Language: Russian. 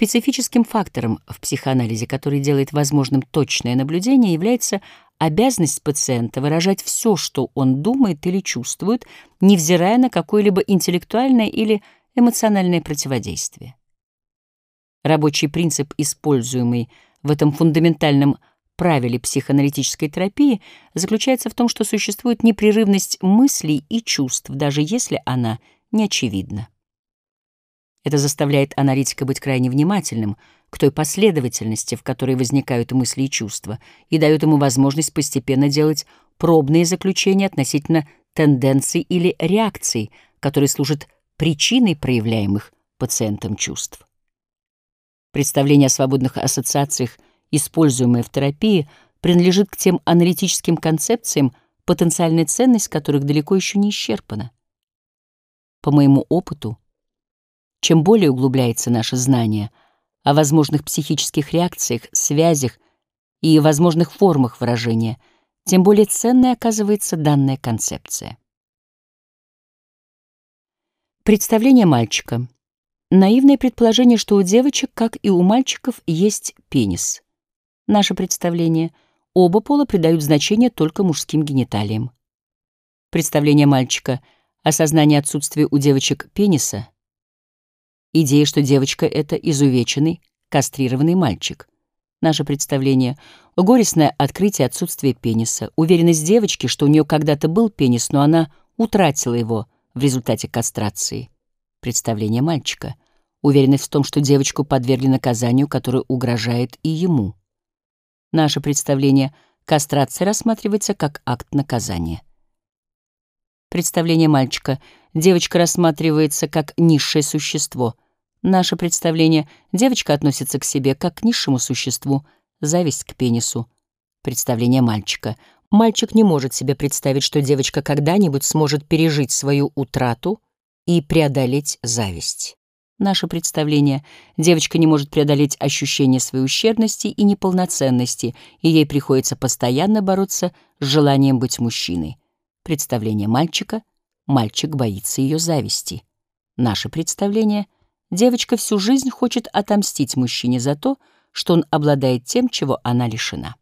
Специфическим фактором в психоанализе, который делает возможным точное наблюдение, является обязанность пациента выражать все, что он думает или чувствует, невзирая на какое-либо интеллектуальное или эмоциональное противодействие. Рабочий принцип, используемый в этом фундаментальном правиле психоаналитической терапии, заключается в том, что существует непрерывность мыслей и чувств, даже если она не очевидна. Это заставляет аналитика быть крайне внимательным к той последовательности, в которой возникают мысли и чувства, и дает ему возможность постепенно делать пробные заключения относительно тенденций или реакций, которые служат причиной проявляемых пациентом чувств. Представление о свободных ассоциациях, используемое в терапии, принадлежит к тем аналитическим концепциям, потенциальная ценность которых далеко еще не исчерпана. По моему опыту, чем более углубляется наше знание о возможных психических реакциях, связях и возможных формах выражения, тем более ценной оказывается данная концепция. Представление мальчика. Наивное предположение, что у девочек, как и у мальчиков, есть пенис. Наше представление — оба пола придают значение только мужским гениталиям. Представление мальчика — осознание отсутствия у девочек пениса — Идея, что девочка — это изувеченный, кастрированный мальчик. Наше представление — горестное открытие отсутствия пениса, уверенность девочки, что у нее когда-то был пенис, но она утратила его в результате кастрации. Представление мальчика — уверенность в том, что девочку подвергли наказанию, которое угрожает и ему. Наше представление — кастрация рассматривается как акт наказания. Представление мальчика — девочка рассматривается как низшее существо — Наше представление — девочка относится к себе как к низшему существу, зависть к пенису. Представление мальчика. Мальчик не может себе представить, что девочка когда-нибудь сможет пережить свою утрату и преодолеть зависть. Наше представление — девочка не может преодолеть ощущение своей ущербности и неполноценности, и ей приходится постоянно бороться с желанием быть мужчиной. Представление мальчика — мальчик боится ее зависти. Наше представление — Девочка всю жизнь хочет отомстить мужчине за то, что он обладает тем, чего она лишена.